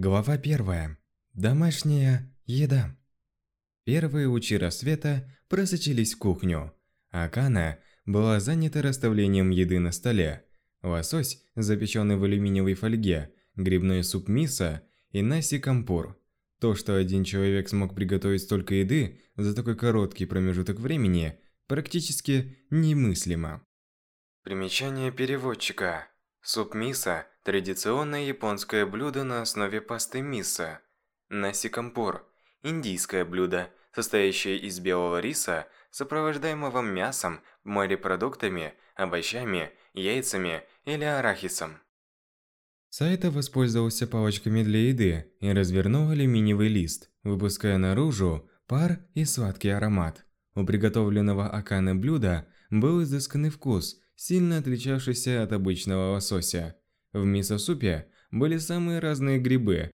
Глава первая. Домашняя еда. Первые лучи рассвета просочились в кухню. Акана была занята расставлением еды на столе. Лосось, запеченный в алюминиевой фольге, грибной суп мисо и наси кампур. То, что один человек смог приготовить столько еды за такой короткий промежуток времени, практически немыслимо. Примечание переводчика. Суп мисо – традиционное японское блюдо на основе пасты мисо. Наси кампур – индийское блюдо, состоящее из белого риса, сопровождаемого мясом, морепродуктами, овощами, яйцами или арахисом. Сайта воспользовался палочками для еды и развернул алюминиевый лист, выпуская наружу пар и сладкий аромат. У приготовленного аканы блюда был изысканный вкус, сильно отличавшийся от обычного лосося. В мисо-супе были самые разные грибы,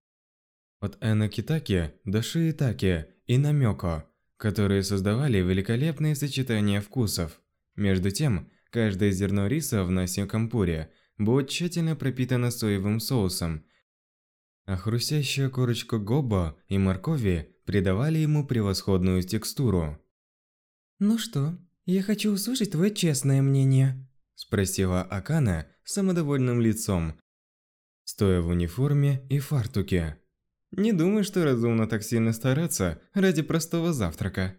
от энокитаки до шиитаки и намёко, которые создавали великолепные сочетания вкусов. Между тем, каждое зерно риса в насе кампуре – было тщательно пропитано соевым соусом, а хрустящая корочка гобо и моркови придавали ему превосходную текстуру. «Ну что, я хочу услышать твое честное мнение», – спросила Акана самодовольным лицом, стоя в униформе и фартуке. «Не думаю, что разумно так сильно стараться ради простого завтрака».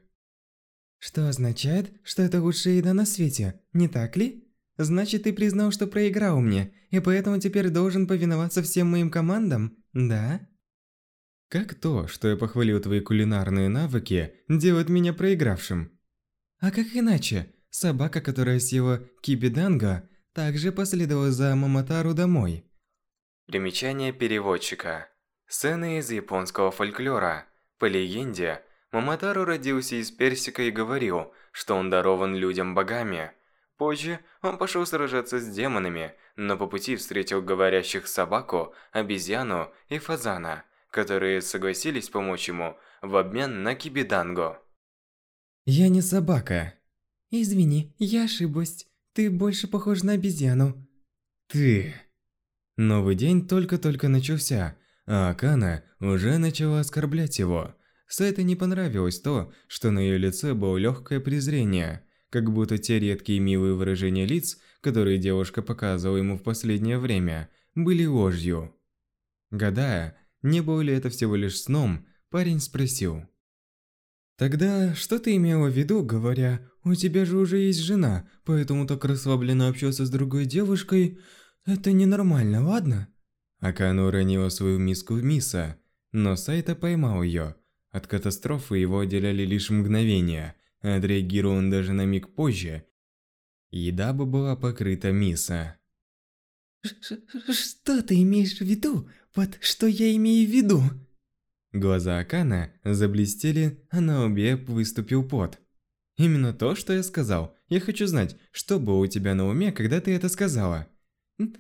«Что означает, что это лучшая еда на свете, не так ли?» Значит, ты признал, что проиграл мне, и поэтому теперь должен повиноваться всем моим командам, да? Как то, что я похвалил твои кулинарные навыки, делает меня проигравшим? А как иначе? Собака, которая съела кибиданга, также последовала за Маматару домой. Примечание переводчика. Сцены из японского фольклора. По легенде, Маматару родился из персика и говорил, что он дарован людям богами – Позже он пошел сражаться с демонами, но по пути встретил говорящих собаку, обезьяну и фазана, которые согласились помочь ему в обмен на кибиданго. «Я не собака». «Извини, я ошиблась. Ты больше похож на обезьяну». «Ты...» Новый день только-только начался, а Акана уже начала оскорблять его. Сайта не понравилось то, что на ее лице было легкое презрение – как будто те редкие милые выражения лиц, которые девушка показывала ему в последнее время, были ложью. Гадая, не было ли это всего лишь сном, парень спросил. «Тогда что ты имела в виду, говоря, у тебя же уже есть жена, поэтому так расслабленно общаться с другой девушкой? Это ненормально, ладно?» Акана уронила свою миску миса, но Сайта поймал ее. От катастрофы его отделяли лишь мгновения, Отреагировал он даже на миг позже. Еда бы была покрыта миса. «Что ты имеешь в виду? Вот что я имею в виду?» Глаза Акана заблестели, а на лбе выступил пот. «Именно то, что я сказал. Я хочу знать, что было у тебя на уме, когда ты это сказала?»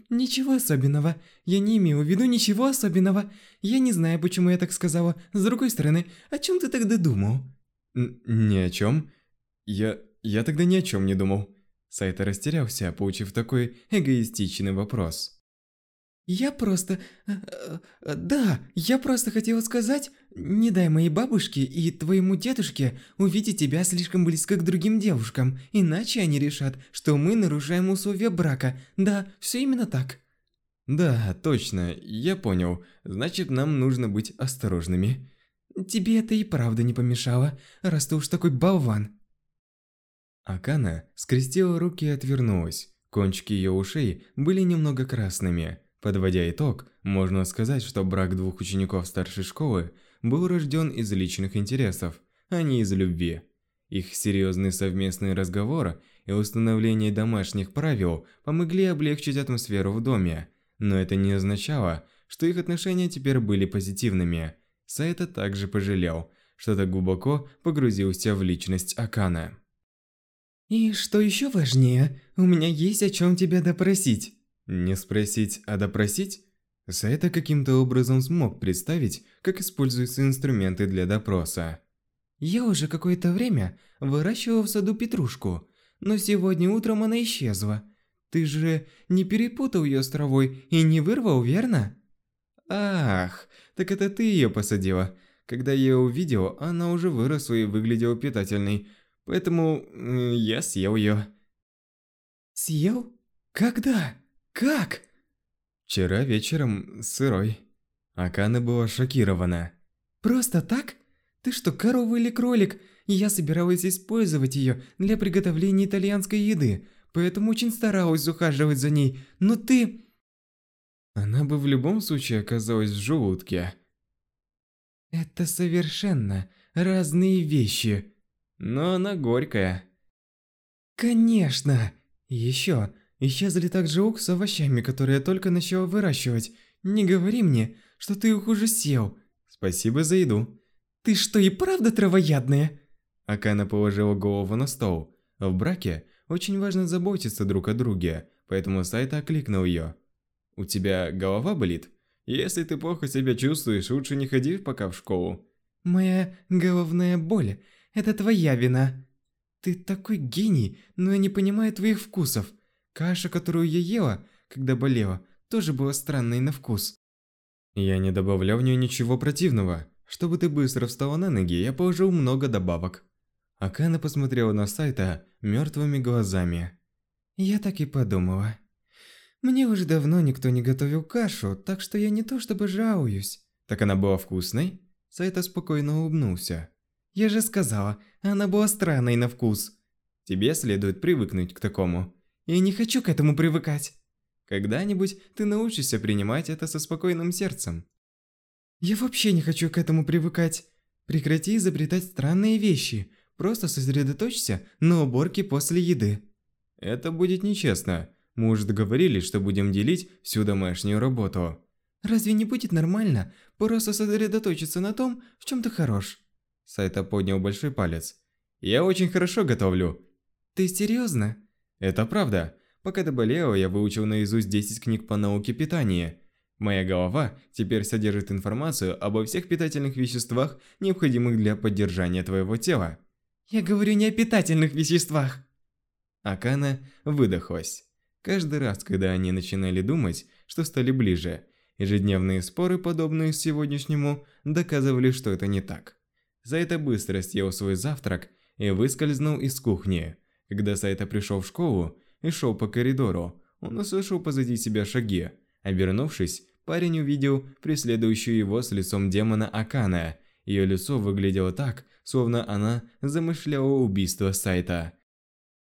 «Ничего особенного. Я не имею в виду ничего особенного. Я не знаю, почему я так сказала. С другой стороны, о чем ты тогда думал?» «Ни о чем. Я... я тогда ни о чем не думал». Сайта растерялся, получив такой эгоистичный вопрос. «Я просто... Э, э, да, я просто хотела сказать, не дай моей бабушке и твоему дедушке увидеть тебя слишком близко к другим девушкам, иначе они решат, что мы нарушаем условия брака. Да, все именно так». «Да, точно, я понял. Значит, нам нужно быть осторожными». Тебе это и правда не помешало, раз ты уж такой болван. Акана скрестила руки и отвернулась. Кончики ее ушей были немного красными. Подводя итог, можно сказать, что брак двух учеников старшей школы был рожден из личных интересов, а не из любви. Их серьезный совместный разговор и установление домашних правил помогли облегчить атмосферу в доме, но это не означало, что их отношения теперь были позитивными – Сайта также пожалел, что так глубоко погрузился в личность Акана. «И что еще важнее, у меня есть о чем тебя допросить». Не спросить, а допросить? Сайта каким-то образом смог представить, как используются инструменты для допроса. «Я уже какое-то время выращивал в саду петрушку, но сегодня утром она исчезла. Ты же не перепутал ее с травой и не вырвал, верно?» Ах, так это ты ее посадила. Когда я ее увидел, она уже выросла и выглядела питательной, поэтому я съел ее. Съел? Когда? Как? Вчера вечером сырой. Акана была шокирована. Просто так? Ты что, корова или кролик? Я собиралась использовать ее для приготовления итальянской еды, поэтому очень старалась ухаживать за ней, но ты... Она бы в любом случае оказалась в желудке. Это совершенно разные вещи. Но она горькая. Конечно. Еще, исчезли также лук с овощами, которые я только начала выращивать. Не говори мне, что ты их уже съел. Спасибо за еду. Ты что, и правда травоядная? Акана положила голову на стол. В браке очень важно заботиться друг о друге, поэтому Сайта окликнул ее. «У тебя голова болит? Если ты плохо себя чувствуешь, лучше не ходи пока в школу». «Моя головная боль – это твоя вина. Ты такой гений, но я не понимаю твоих вкусов. Каша, которую я ела, когда болела, тоже была странной на вкус». Я не добавлял в нее ничего противного. Чтобы ты быстро встала на ноги, я положил много добавок. Акана посмотрела на Сайта мертвыми глазами. Я так и подумала. Мне уже давно никто не готовил кашу, так что я не то чтобы жалуюсь. Так она была вкусной? Сайта спокойно улыбнулся. Я же сказала, она была странной на вкус. Тебе следует привыкнуть к такому. Я не хочу к этому привыкать. Когда-нибудь ты научишься принимать это со спокойным сердцем. Я вообще не хочу к этому привыкать. Прекрати изобретать странные вещи. Просто сосредоточься на уборке после еды. Это будет нечестно. Мы уже договорились, что будем делить всю домашнюю работу. Разве не будет нормально просто сосредоточиться на том, в чем ты хорош? Сайта поднял большой палец. Я очень хорошо готовлю. Ты серьезно? Это правда. Пока ты болела, я выучил наизусть 10 книг по науке питания. Моя голова теперь содержит информацию обо всех питательных веществах, необходимых для поддержания твоего тела. Я говорю не о питательных веществах. Акана выдохлась. Каждый раз, когда они начинали думать, что стали ближе, ежедневные споры, подобные сегодняшнему, доказывали, что это не так. Сайта быстро съел свой завтрак и выскользнул из кухни. Когда Сайта пришел в школу и шел по коридору, он услышал позади себя шаги. Обернувшись, парень увидел преследующую его с лицом демона Акана. Ее лицо выглядело так, словно она замышляла убийство Сайта.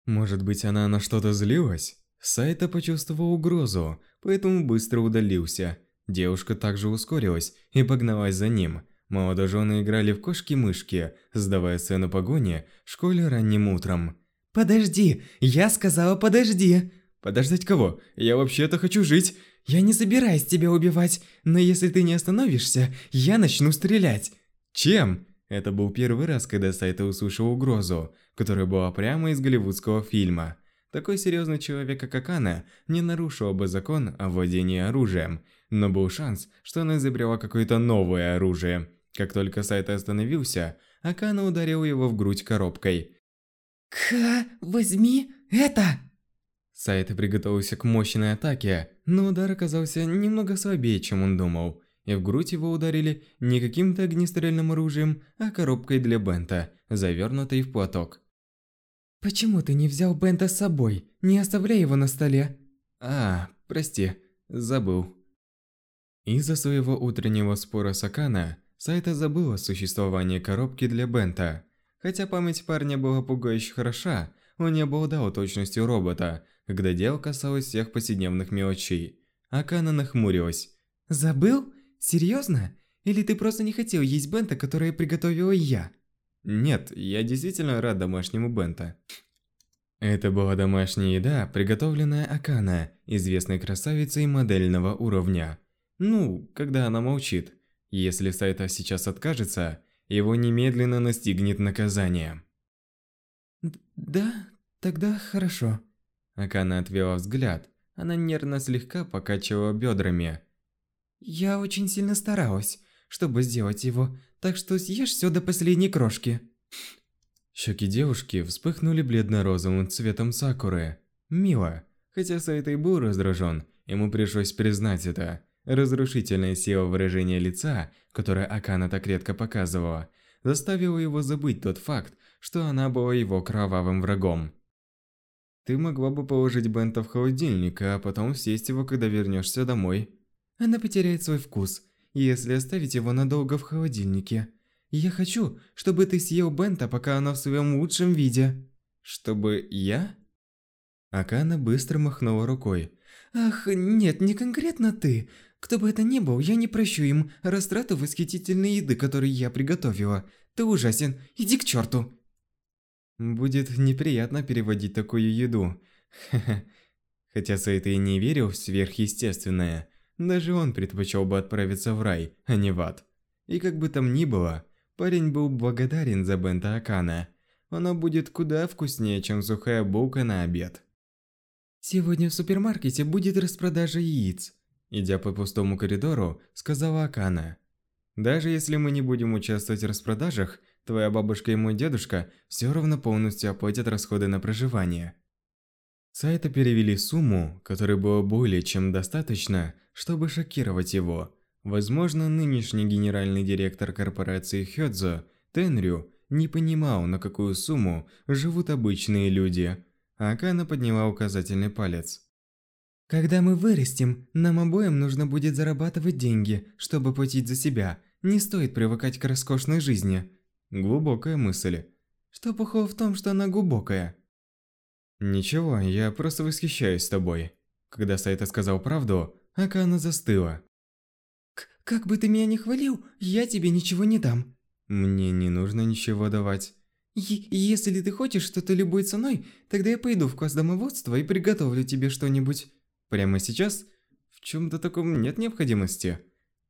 Может быть, она на что-то злилась? Сайта почувствовал угрозу, поэтому быстро удалился. Девушка также ускорилась и погналась за ним. Молодожены играли в кошки-мышки, сдавая сцену погони в школе ранним утром. «Подожди! Я сказала подожди!» «Подождать кого? Я вообще-то хочу жить!» «Я не собираюсь тебя убивать, но если ты не остановишься, я начну стрелять!» «Чем?» Это был первый раз, когда Сайта услышал угрозу, которая была прямо из голливудского фильма. Такой серьезный человек, как Акана, не нарушил бы закон о владении оружием, но был шанс, что она изобрела какое-то новое оружие. Как только Сайта остановился, Акана ударил его в грудь коробкой. «Ка, возьми это!» Сайта приготовился к мощной атаке, но удар оказался немного слабее, чем он думал и в грудь его ударили не каким-то огнестрельным оружием, а коробкой для Бента, завернутой в платок. «Почему ты не взял Бента с собой? Не оставляй его на столе!» «А, прости, забыл». Из-за своего утреннего спора с Акана, Сайта забыл о существовании коробки для Бента. Хотя память парня была пугающе хороша, он не обладал точностью робота, когда дело касалось всех повседневных мелочей. Акана нахмурилась. «Забыл? Серьезно? Или ты просто не хотел есть бента, которое приготовила я? Нет, я действительно рад домашнему бента. Это была домашняя еда, приготовленная Акана, известной красавицей модельного уровня. Ну, когда она молчит. Если Сайта сейчас откажется, его немедленно настигнет наказание. «Да, тогда хорошо». Акана отвела взгляд. Она нервно слегка покачивала бедрами. Я очень сильно старалась, чтобы сделать его, так что съешь все до последней крошки. Щеки девушки вспыхнули бледно-розовым цветом сакуры. Мило. Хотя Сайта и был раздражен, ему пришлось признать это. Разрушительная сила выражения лица, которое Акана так редко показывала, заставила его забыть тот факт, что она была его кровавым врагом. Ты могла бы положить Бента в холодильник, а потом съесть его, когда вернешься домой. Она потеряет свой вкус, если оставить его надолго в холодильнике. Я хочу, чтобы ты съел Бента, пока оно в своем лучшем виде. Чтобы я? Акана быстро махнула рукой. Ах, нет, не конкретно ты. Кто бы это ни был, я не прощу им растрату восхитительной еды, которую я приготовила. Ты ужасен. Иди к черту. Будет неприятно переводить такую еду. Хотя Сайта и не верил в сверхъестественное, даже он предпочел бы отправиться в рай, а не в ад. И как бы там ни было, парень был благодарен за Бента Акана. Оно будет куда вкуснее, чем сухая булка на обед. Сегодня в супермаркете будет распродажа яиц. Идя по пустому коридору, сказала Акана. Даже если мы не будем участвовать в распродажах, твоя бабушка и мой дедушка все равно полностью оплатят расходы на проживание. Сайта перевели сумму, которой было более чем достаточно, чтобы шокировать его. Возможно, нынешний генеральный директор корпорации Хёдзо, Тенрю, не понимал, на какую сумму живут обычные люди. Акана подняла указательный палец. Когда мы вырастем, нам обоим нужно будет зарабатывать деньги, чтобы платить за себя. Не стоит привыкать к роскошной жизни. Глубокая мысль. Что плохого в том, что она глубокая? Ничего, я просто восхищаюсь тобой. Когда Сайта сказал правду, Акана застыла. «Как бы ты меня не хвалил, я тебе ничего не дам». Мне не нужно ничего давать. Е если ты хочешь что-то любой ценой, тогда я пойду в класс домоводства и приготовлю тебе что-нибудь. Прямо сейчас? В чем-то таком нет необходимости.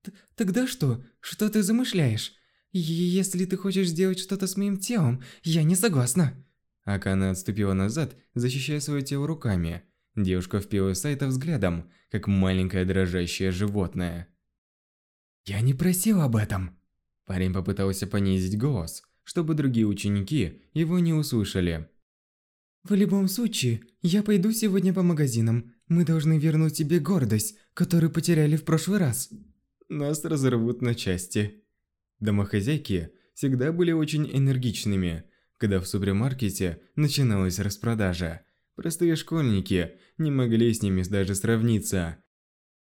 Т тогда что? Что ты замышляешь? Если ты хочешь сделать что-то с моим телом, я не согласна. Акана отступила назад, защищая свое тело руками. Девушка впила Сайта взглядом, как маленькое дрожащее животное. «Я не просил об этом!» Парень попытался понизить голос, чтобы другие ученики его не услышали. «В любом случае, я пойду сегодня по магазинам. Мы должны вернуть тебе гордость, которую потеряли в прошлый раз». Нас разорвут на части. Домохозяйки всегда были очень энергичными, когда в супермаркете начиналась распродажа. Простые школьники не могли с ними даже сравниться.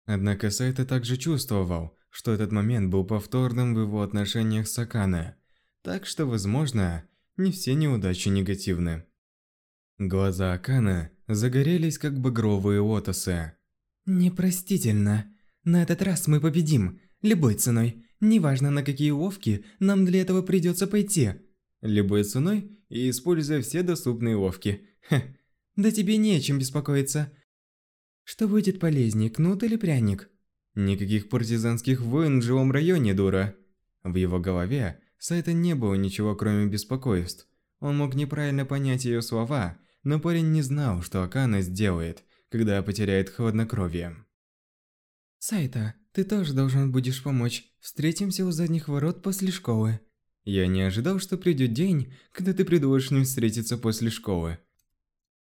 Однако Сайта также чувствовал, что этот момент был повторным в его отношениях с Акане. Так что, возможно, не все неудачи негативны. Глаза Акана загорелись как багровые лотосы. «Непростительно. На этот раз мы победим. Любой ценой. Неважно, на какие уловки нам для этого придется пойти». «Любой ценой и используя все доступные уловки. Ха, да тебе не о чем беспокоиться. Что будет полезнее, кнут или пряник? Никаких партизанских войн в жилом районе, дура. В его голове Сайта не было ничего, кроме беспокойств. Он мог неправильно понять ее слова, но парень не знал, что Акана сделает, когда потеряет хладнокровие. «Сайта, ты тоже должен будешь помочь. Встретимся у задних ворот после школы». Я не ожидал, что придет день, когда ты предложишь мне встретиться после школы.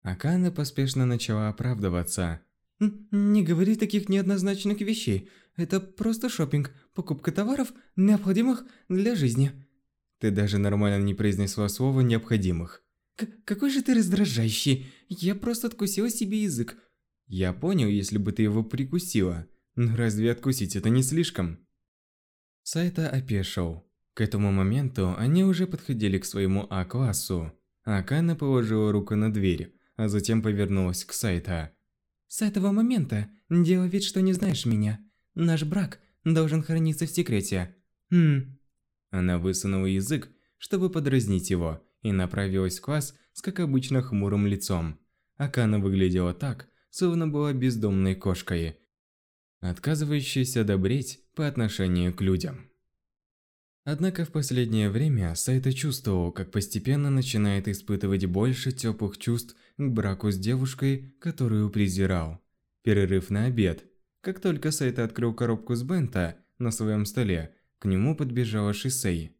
Акана поспешно начала оправдываться. «Не говори таких неоднозначных вещей. Это просто шопинг, покупка товаров, необходимых для жизни». Ты даже нормально не произнесла слово «необходимых». К какой же ты раздражающий. Я просто откусила себе язык. Я понял, если бы ты его прикусила. Но разве откусить это не слишком? Сайта опешил. К этому моменту они уже подходили к своему А-классу. Акана положила руку на дверь, а затем повернулась к Сайта. «С этого момента делай вид, что не знаешь меня. Наш брак должен храниться в секрете. Хм». Она высунула язык, чтобы подразнить его, и направилась в класс с, как обычно, хмурым лицом. Акана выглядела так, словно была бездомной кошкой, отказывающейся добреть по отношению к людям. Однако в последнее время Сайта чувствовал, как постепенно начинает испытывать больше теплых чувств к браку с девушкой, которую презирал. Перерыв на обед. Как только Сайта открыл коробку с бента на своем столе, к нему подбежала Шисей.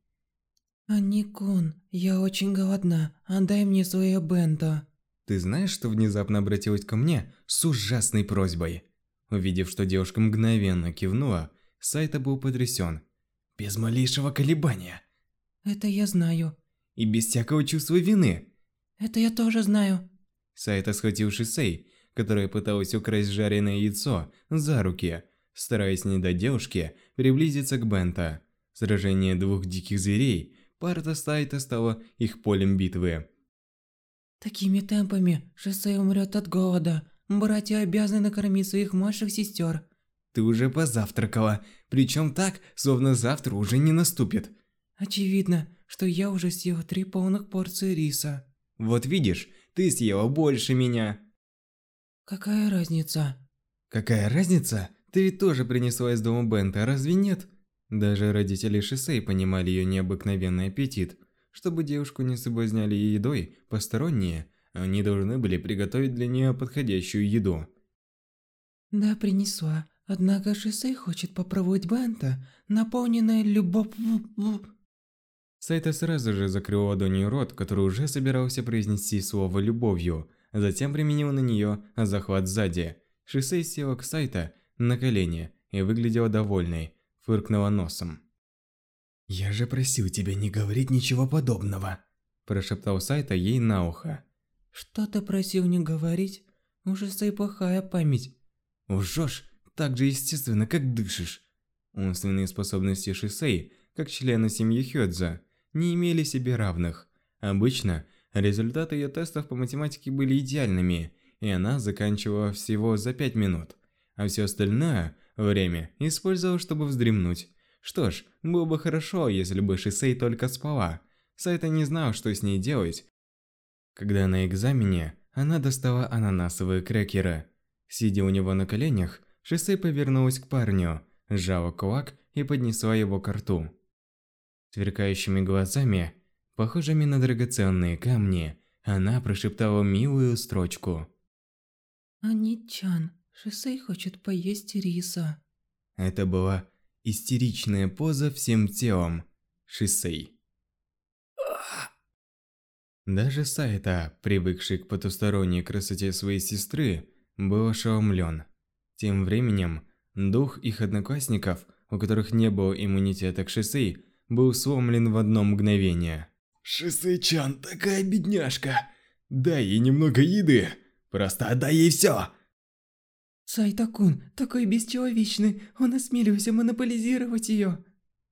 «Аникун, я очень голодна, отдай мне свое бенто». Ты знаешь, что внезапно обратилась ко мне с ужасной просьбой? Увидев, что девушка мгновенно кивнула, Сайта был потрясен. Без малейшего колебания. Это я знаю. И без всякого чувства вины. Это я тоже знаю. Сайта схватил Шисей, которая пыталась украсть жареное яйцо, за руки, стараясь не дать девушке приблизиться к Бента. Сражение двух диких зверей, парта Сайта стала их полем битвы. Такими темпами Шисей умрет от голода. Братья обязаны накормить своих младших сестер. Ты уже позавтракала, причем так, словно завтра уже не наступит. Очевидно, что я уже съела три полных порции риса. Вот видишь, ты съела больше меня. Какая разница? Какая разница? Ты ведь тоже принесла из дома Бента, разве нет? Даже родители Шисей понимали ее необыкновенный аппетит. Чтобы девушку не соблазняли едой посторонние, они должны были приготовить для нее подходящую еду. Да, принесла. Однако Шисей хочет попробовать Бента, наполненное любовью... Сайта сразу же закрыл ладонью рот, который уже собирался произнести слово «любовью», затем применил на нее захват сзади. Шисей села к Сайта на колени и выглядела довольной, фыркнула носом. «Я же просил тебя не говорить ничего подобного», – прошептал Сайта ей на ухо. «Что ты просил не говорить? У Шисей плохая память». «Лжешь так же естественно, как дышишь». Умственные способности Шисей, как члена семьи Хёдза, не имели себе равных. Обычно результаты ее тестов по математике были идеальными, и она заканчивала всего за 5 минут, а все остальное время использовала, чтобы вздремнуть. Что ж, было бы хорошо, если бы Шисей только спала. Сайта не знал, что с ней делать. Когда на экзамене, она достала ананасовые крекеры. Сидя у него на коленях, Шисей повернулась к парню, сжала кулак и поднесла его к рту сверкающими глазами, похожими на драгоценные камни, она прошептала милую строчку. «Аничан, Шисей хочет поесть риса». Это была истеричная поза всем телом Шисей. Даже Сайта, привыкший к потусторонней красоте своей сестры, был ошеломлен. Тем временем, дух их одноклассников, у которых не было иммунитета к Шисей, был сломлен в одно мгновение. «Шисэй-чан такая бедняжка! Дай ей немного еды! Просто отдай ей все!» Сайта-кун такой бесчеловечный, он осмелился монополизировать ее.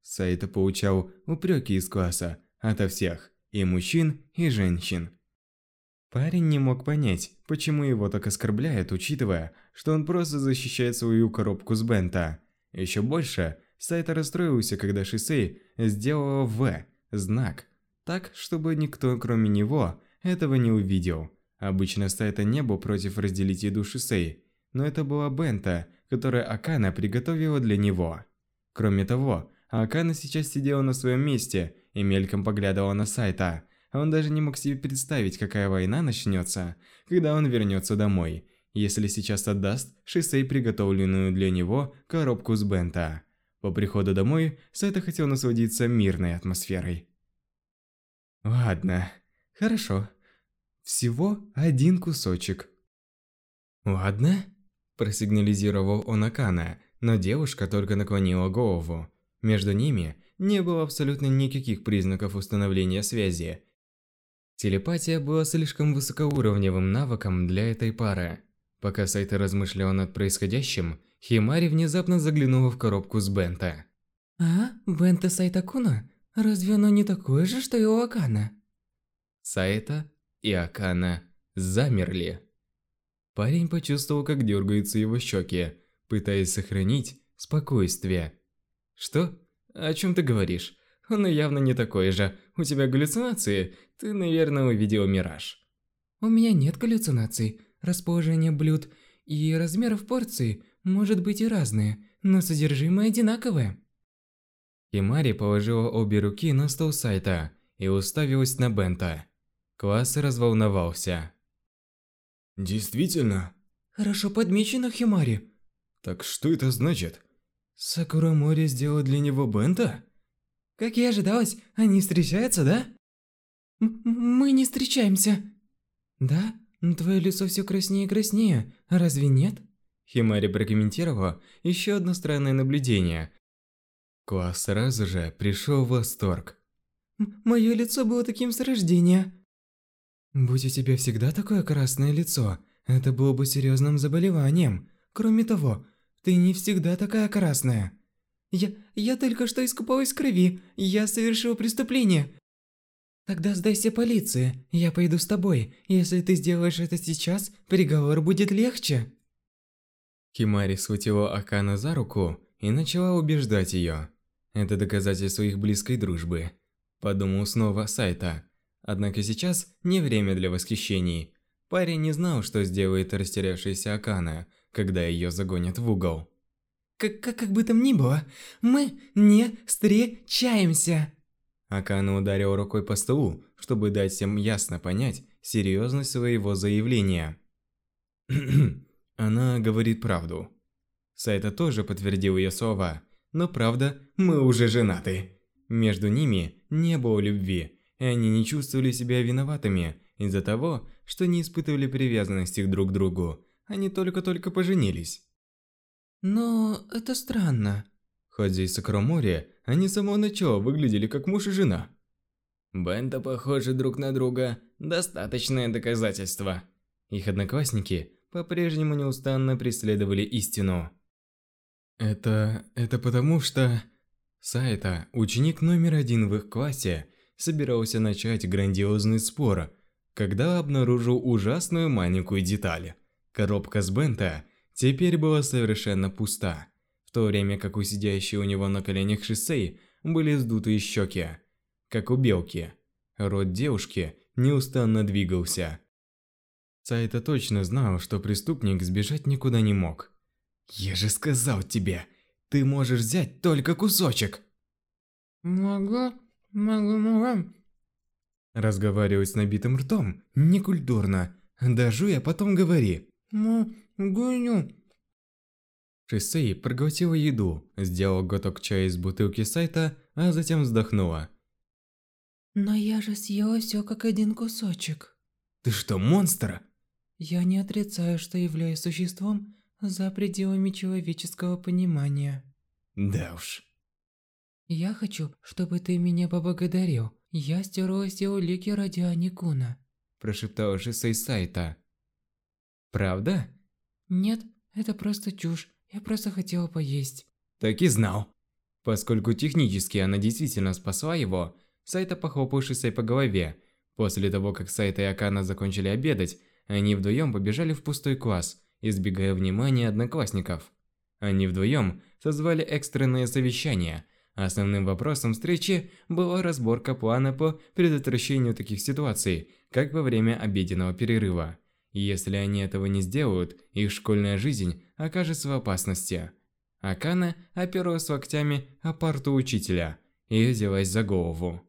Сайта получал упреки из класса, ото всех, и мужчин, и женщин. Парень не мог понять, почему его так оскорбляют, учитывая, что он просто защищает свою коробку с Бента. Еще больше, Сайта расстроился, когда Шисей сделала «В» знак, так, чтобы никто, кроме него, этого не увидел. Обычно Сайта не был против разделить еду Шисей, но это была Бента, которую Акана приготовила для него. Кроме того, Акана сейчас сидела на своем месте и мельком поглядывала на Сайта, он даже не мог себе представить, какая война начнется, когда он вернется домой, если сейчас отдаст Шисей приготовленную для него коробку с Бента. По приходу домой Сайта хотел насладиться мирной атмосферой. Ладно, хорошо. Всего один кусочек. Ладно, просигнализировал он Акана, но девушка только наклонила голову. Между ними не было абсолютно никаких признаков установления связи. Телепатия была слишком высокоуровневым навыком для этой пары. Пока Сайта размышлял над происходящим, Химари внезапно заглянула в коробку с Бента. «А? Бента Сайтакуна? Разве оно не такое же, что и у Акана?» Сайта и Акана замерли. Парень почувствовал, как дергаются его щеки, пытаясь сохранить спокойствие. «Что? О чем ты говоришь? Он явно не такой же. У тебя галлюцинации? Ты, наверное, увидел мираж». «У меня нет галлюцинаций. Расположение блюд и размеров порций может быть и разные, но содержимое одинаковое. Имари положила обе руки на стол сайта и уставилась на Бента. Класс разволновался. «Действительно?» «Хорошо подмечено, Химари». «Так что это значит? Сакура Мори сделала для него Бента?» «Как и ожидалось, они встречаются, да?» М «Мы не встречаемся». «Да? Твое лицо все краснее и краснее, разве нет?» Химари прокомментировал еще одно странное наблюдение. Класс сразу же пришел в восторг. Мое лицо было таким с рождения. Будь у тебя всегда такое красное лицо, это было бы серьезным заболеванием. Кроме того, ты не всегда такая красная. Я, я только что искупалась в крови, я совершила преступление. Тогда сдайся полиции, я пойду с тобой. Если ты сделаешь это сейчас, приговор будет легче. Химари схватила Акана за руку и начала убеждать ее. Это доказательство их близкой дружбы. Подумал снова Сайта. Однако сейчас не время для восхищений. Парень не знал, что сделает растерявшаяся Акана, когда ее загонят в угол. Как, как, как бы там ни было, мы не встречаемся. Акана ударил рукой по столу, чтобы дать всем ясно понять серьезность своего заявления. Она говорит правду. Сайта тоже подтвердил ее слова, но правда, мы уже женаты. Между ними не было любви, и они не чувствовали себя виноватыми из-за того, что не испытывали привязанности друг к другу. Они только-только поженились. Но это странно. Хоть здесь Сакроморе, они с самого начала выглядели как муж и жена. Бенто похожи друг на друга. Достаточное доказательство. Их одноклассники по-прежнему неустанно преследовали истину. Это... это потому что... Сайта, ученик номер один в их классе, собирался начать грандиозный спор, когда обнаружил ужасную маленькую деталь. Коробка с бента теперь была совершенно пуста, в то время как у сидящей у него на коленях Шисей были сдутые щеки, как у белки. Рот девушки неустанно двигался. Сайта точно знал, что преступник сбежать никуда не мог. «Я же сказал тебе, ты можешь взять только кусочек!» «Могу, могу, могу...» Разговаривать с набитым ртом некультурно. Дожуй, а потом говори. «Могу...» Шисей проглотила еду, сделала глоток чая из бутылки сайта, а затем вздохнула. «Но я же съела все как один кусочек». «Ты что, монстр?» «Я не отрицаю, что являюсь существом, за пределами человеческого понимания. Да уж. Я хочу, чтобы ты меня поблагодарил. Я стерла все улики ради Аникуна. Прошептала Шисей Сайта. Правда? Нет, это просто чушь. Я просто хотела поесть. Так и знал. Поскольку технически она действительно спасла его, Сайта похлопал Шисей по голове. После того, как Сайта и Акана закончили обедать, они вдвоем побежали в пустой класс – избегая внимания одноклассников. Они вдвоем созвали экстренное совещание. Основным вопросом встречи была разборка плана по предотвращению таких ситуаций, как во время обеденного перерыва. Если они этого не сделают, их школьная жизнь окажется в опасности. Акана оперлась локтями о парту учителя и взялась за голову.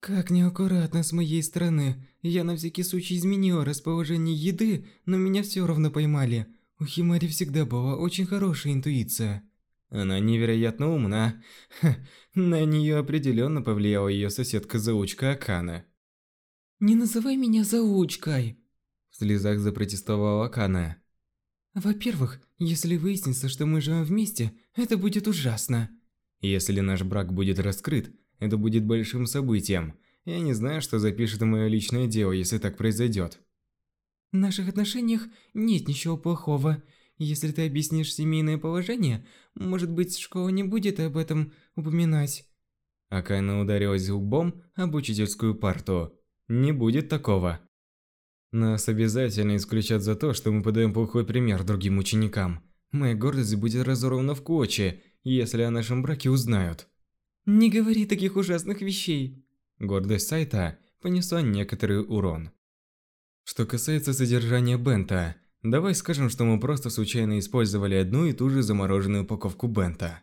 Как неаккуратно с моей стороны. Я на всякий случай изменила расположение еды, но меня все равно поймали. У Химари всегда была очень хорошая интуиция. Она невероятно умна. Ха, на нее определенно повлияла ее соседка-заучка Акана. «Не называй меня заучкой!» В слезах запротестовала Акана. «Во-первых, если выяснится, что мы живем вместе, это будет ужасно. Если наш брак будет раскрыт, это будет большим событием. Я не знаю, что запишет мое личное дело, если так произойдет. В наших отношениях нет ничего плохого. Если ты объяснишь семейное положение, может быть, школа не будет об этом упоминать. Акана ударилась лбом об учительскую парту. Не будет такого. Нас обязательно исключат за то, что мы подаем плохой пример другим ученикам. Моя гордость будет разорвана в клочья, если о нашем браке узнают. Не говори таких ужасных вещей. Гордость сайта понесла некоторый урон. Что касается содержания бента, давай скажем, что мы просто случайно использовали одну и ту же замороженную упаковку бента.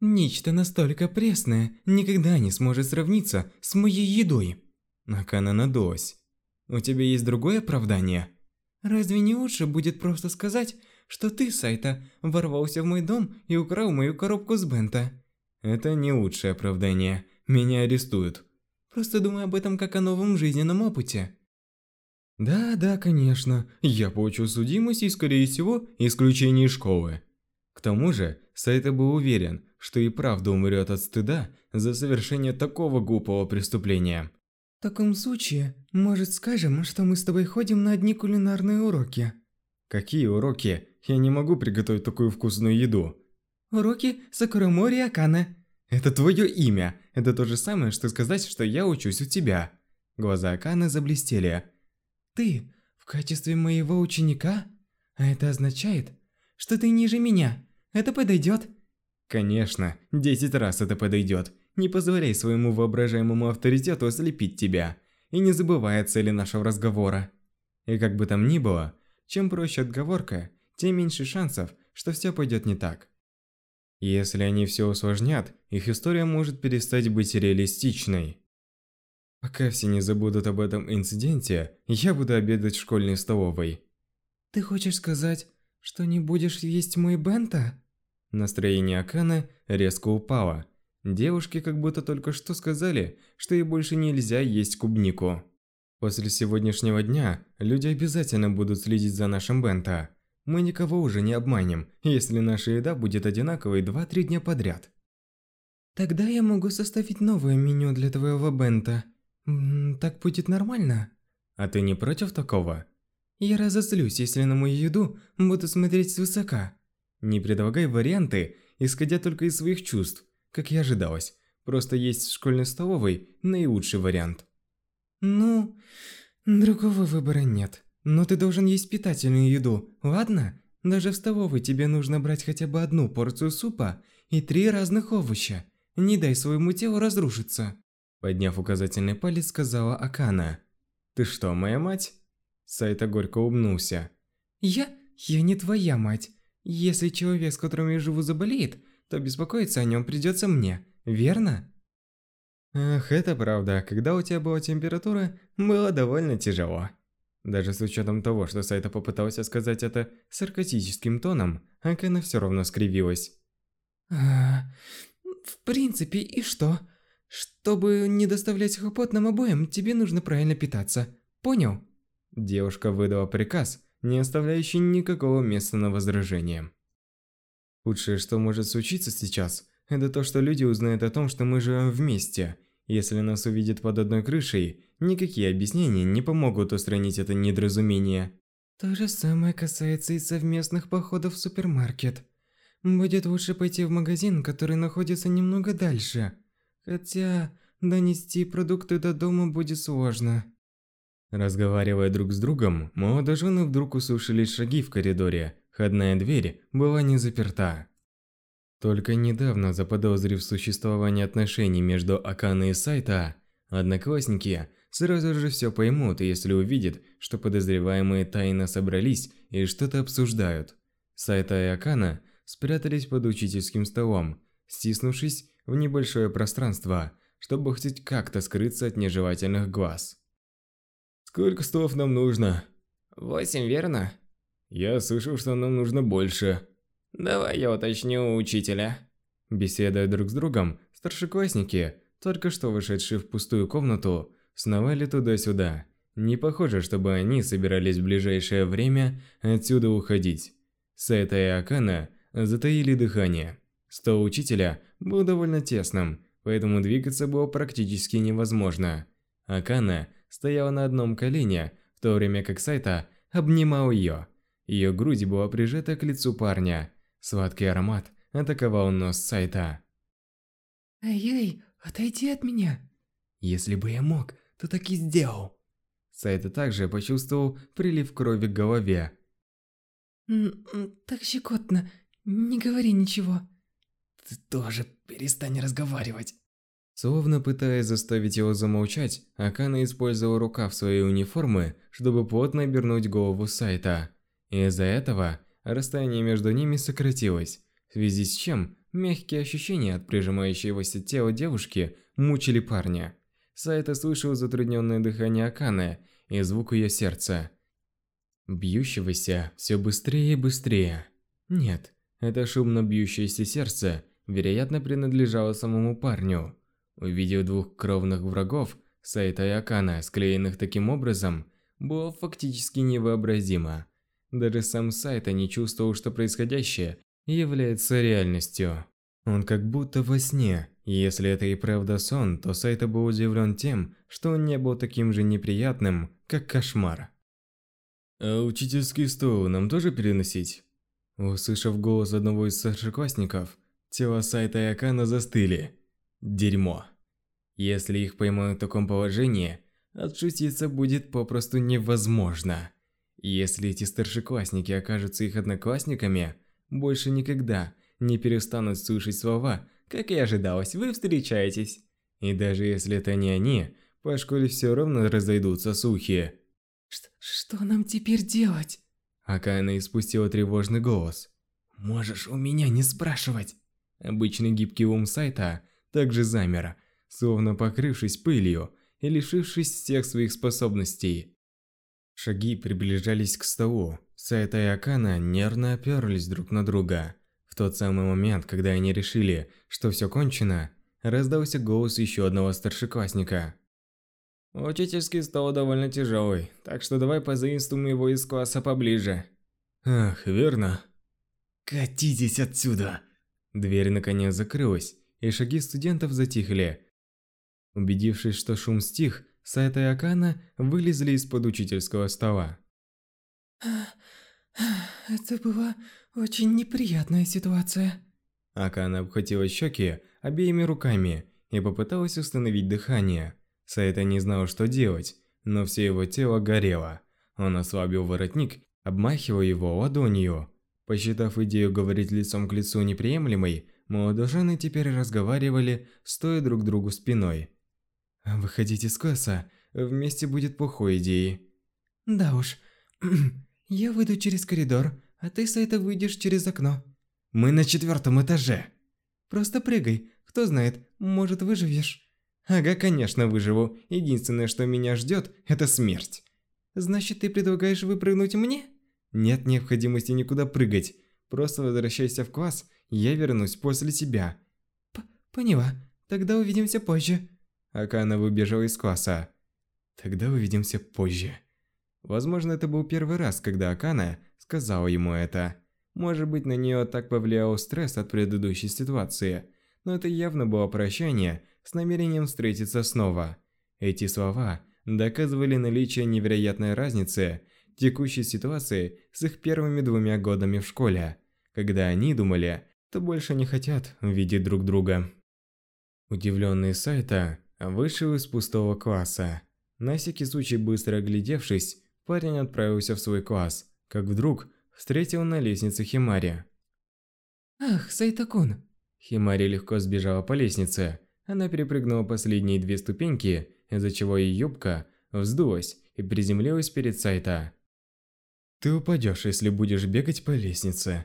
Нечто настолько пресное никогда не сможет сравниться с моей едой. Накана надулась. У тебя есть другое оправдание? Разве не лучше будет просто сказать, что ты, Сайта, ворвался в мой дом и украл мою коробку с бента? Это не лучшее оправдание. Меня арестуют. Просто думай об этом как о новом жизненном опыте. Да, да, конечно. Я получу судимость и, скорее всего, исключение из школы. К тому же, Сайта был уверен, что и правда умрет от стыда за совершение такого глупого преступления. В таком случае, может скажем, что мы с тобой ходим на одни кулинарные уроки? Какие уроки? Я не могу приготовить такую вкусную еду. Уроки Сакурамори Акана. Это твое имя. Это то же самое, что сказать, что я учусь у тебя. Глаза Аканы заблестели. Ты в качестве моего ученика? А это означает, что ты ниже меня. Это подойдет? Конечно, десять раз это подойдет. Не позволяй своему воображаемому авторитету ослепить тебя. И не забывай о цели нашего разговора. И как бы там ни было, чем проще отговорка, тем меньше шансов, что все пойдет не так. Если они все усложнят, их история может перестать быть реалистичной. Пока все не забудут об этом инциденте, я буду обедать в школьной столовой. Ты хочешь сказать, что не будешь есть мой бента? Настроение Акана резко упало. Девушки как будто только что сказали, что ей больше нельзя есть клубнику. После сегодняшнего дня люди обязательно будут следить за нашим бента. Мы никого уже не обманем, если наша еда будет одинаковой 2-3 дня подряд. Тогда я могу составить новое меню для твоего бента. Так будет нормально? А ты не против такого? Я разозлюсь, если на мою еду буду смотреть свысока. Не предлагай варианты, исходя только из своих чувств, как и ожидалось. Просто есть в школьной столовой наилучший вариант. Ну, другого выбора нет. Но ты должен есть питательную еду, ладно? Даже в столовой тебе нужно брать хотя бы одну порцию супа и три разных овоща. Не дай своему телу разрушиться. Подняв указательный палец, сказала Акана. «Ты что, моя мать?» Сайта горько улыбнулся. «Я? Я не твоя мать. Если человек, с которым я живу, заболеет, то беспокоиться о нем придется мне, верно?» Ах, это правда. Когда у тебя была температура, было довольно тяжело. Даже с учетом того, что Сайта попытался сказать это саркастическим тоном, Акана все равно скривилась. А, в принципе, и что? Чтобы не доставлять хлопот нам обоим, тебе нужно правильно питаться. Понял? Девушка выдала приказ, не оставляющий никакого места на возражение. Худшее, что может случиться сейчас, это то, что люди узнают о том, что мы живем вместе. Если нас увидят под одной крышей, никакие объяснения не помогут устранить это недоразумение. То же самое касается и совместных походов в супермаркет. Будет лучше пойти в магазин, который находится немного дальше. Хотя донести продукты до дома будет сложно. Разговаривая друг с другом, молодожены вдруг услышали шаги в коридоре. Входная дверь была не заперта. Только недавно заподозрив существование отношений между Аканой и Сайта, одноклассники сразу же все поймут, если увидят, что подозреваемые тайно собрались и что-то обсуждают. Сайта и Акана спрятались под учительским столом, стиснувшись в небольшое пространство, чтобы хоть как-то скрыться от нежелательных глаз. «Сколько столов нам нужно?» «Восемь, верно?» «Я слышал, что нам нужно больше». «Давай я уточню у учителя». Беседуя друг с другом, старшеклассники, только что вышедшие в пустую комнату, сновали туда-сюда. Не похоже, чтобы они собирались в ближайшее время отсюда уходить. Сайта и Акана затаили дыхание. Стол учителя был довольно тесным, поэтому двигаться было практически невозможно. Акана стояла на одном колене, в то время как Сайта обнимал ее. Ее грудь была прижата к лицу парня. Сладкий аромат атаковал нос Сайта. «Эй-эй, отойди от меня!» «Если бы я мог, то так и сделал!» Сайта также почувствовал прилив крови к голове. «Так щекотно, не говори ничего!» Ты тоже перестань разговаривать. Словно пытаясь заставить его замолчать, Акана использовал рукав своей униформы, чтобы плотно обернуть голову Сайта. Из-за этого расстояние между ними сократилось, в связи с чем мягкие ощущения от прижимающегося тела девушки мучили парня. Сайта слышал затрудненное дыхание Аканы и звук ее сердца. Бьющегося все быстрее и быстрее. Нет, это шумно бьющееся сердце вероятно, принадлежало самому парню. Увидев двух кровных врагов, Сайта и Акана, склеенных таким образом, было фактически невообразимо. Даже сам Сайта не чувствовал, что происходящее является реальностью. Он как будто во сне. Если это и правда сон, то Сайта был удивлен тем, что он не был таким же неприятным, как кошмар. «А учительский стол нам тоже переносить?» Услышав голос одного из старшеклассников, тела Сайта и Акана застыли. Дерьмо. Если их поймают в таком положении, отшутиться будет попросту невозможно. Если эти старшеклассники окажутся их одноклассниками, больше никогда не перестанут слышать слова, как и ожидалось, вы встречаетесь. И даже если это не они, по школе все равно разойдутся слухи. Ш что нам теперь делать? Акана испустила тревожный голос. Можешь у меня не спрашивать. Обычный гибкий ум сайта также замер, словно покрывшись пылью и лишившись всех своих способностей. Шаги приближались к столу. Сайта и Акана нервно оперлись друг на друга. В тот самый момент, когда они решили, что все кончено, раздался голос еще одного старшеклассника. «Учительский стол довольно тяжелый, так что давай позаимствуем его из класса поближе». «Ах, верно». «Катитесь отсюда!» Дверь наконец закрылась, и шаги студентов затихли. Убедившись, что шум стих, Сайта и Акана вылезли из-под учительского стола. Это была очень неприятная ситуация. Акана обхватила щеки обеими руками и попыталась установить дыхание. Сайта не знал, что делать, но все его тело горело. Он ослабил воротник, обмахивая его ладонью. Посчитав идею говорить лицом к лицу неприемлемой, молодожены теперь разговаривали, стоя друг другу спиной. «Выходить из класса вместе будет плохой идеей». «Да уж. Я выйду через коридор, а ты, Сайта, выйдешь через окно». «Мы на четвертом этаже». «Просто прыгай. Кто знает, может выживешь». Ага, конечно, выживу. Единственное, что меня ждет, это смерть. Значит, ты предлагаешь выпрыгнуть мне? Нет необходимости никуда прыгать. Просто возвращайся в класс, я вернусь после тебя. П поняла. Тогда увидимся позже. Акана выбежала из класса. Тогда увидимся позже. Возможно, это был первый раз, когда Акана сказала ему это. Может быть, на нее так повлиял стресс от предыдущей ситуации, но это явно было прощание с намерением встретиться снова. Эти слова доказывали наличие невероятной разницы текущей ситуации с их первыми двумя годами в школе, когда они думали, что больше не хотят видеть друг друга. Удивленный Сайта вышел из пустого класса. На всякий случай быстро оглядевшись, парень отправился в свой класс, как вдруг встретил на лестнице Химари. «Ах, Сайтакун!» Химари легко сбежала по лестнице, она перепрыгнула последние две ступеньки, из-за чего ее юбка вздулась и приземлилась перед Сайта. «Ты упадешь, если будешь бегать по лестнице».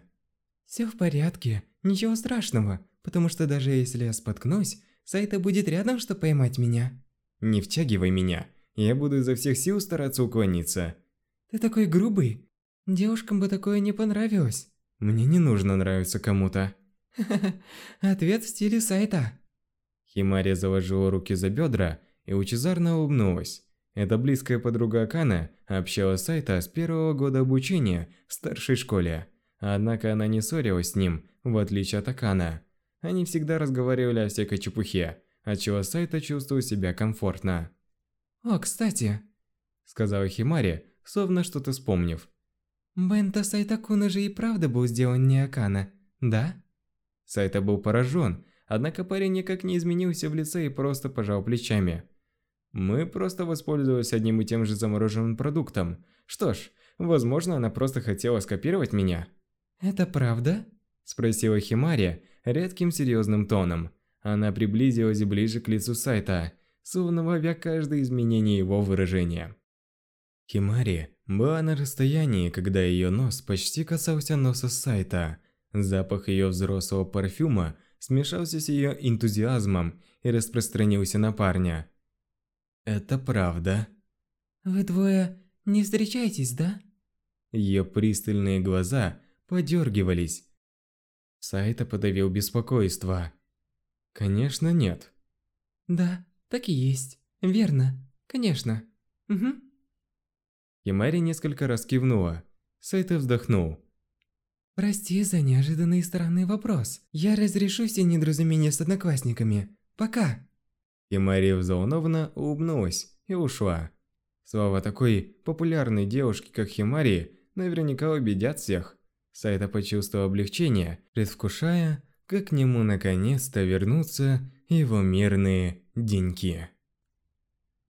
«Все в порядке, ничего страшного, потому что даже если я споткнусь, Сайта будет рядом, чтобы поймать меня». «Не втягивай меня, я буду изо всех сил стараться уклониться». «Ты такой грубый, девушкам бы такое не понравилось». «Мне не нужно нравиться кому-то». Ответ в стиле Сайта. Химари заложила руки за бедра и лучезарно улыбнулась. Эта близкая подруга Акана общалась с Сайта с первого года обучения в старшей школе. Однако она не ссорилась с ним, в отличие от Акана. Они всегда разговаривали о всякой чепухе, отчего Сайта чувствовал себя комфортно. «О, кстати», — сказала Химари, словно что-то вспомнив. «Бента Сайтакуна же и правда был сделан не Акана, да?» Сайта был поражен, Однако парень никак не изменился в лице и просто пожал плечами. Мы просто воспользовались одним и тем же замороженным продуктом. Что ж, возможно, она просто хотела скопировать меня. «Это правда?» – спросила Химари редким серьезным тоном. Она приблизилась ближе к лицу сайта, словно ловя каждое изменение его выражения. Химари была на расстоянии, когда ее нос почти касался носа сайта. Запах ее взрослого парфюма – смешался с ее энтузиазмом и распространился на парня. «Это правда». «Вы двое не встречаетесь, да?» Ее пристальные глаза подергивались. Сайта подавил беспокойство. «Конечно, нет». «Да, так и есть. Верно. Конечно. Угу». Химари несколько раз кивнула. Сайта вздохнул. Прости за неожиданный и странный вопрос. Я разрешу все недоразумения с одноклассниками. Пока. Химари взволнованно улыбнулась и ушла. Слова такой популярной девушки, как Химари, наверняка убедят всех. Сайта почувствовал облегчение, предвкушая, как к нему наконец-то вернутся его мирные деньки.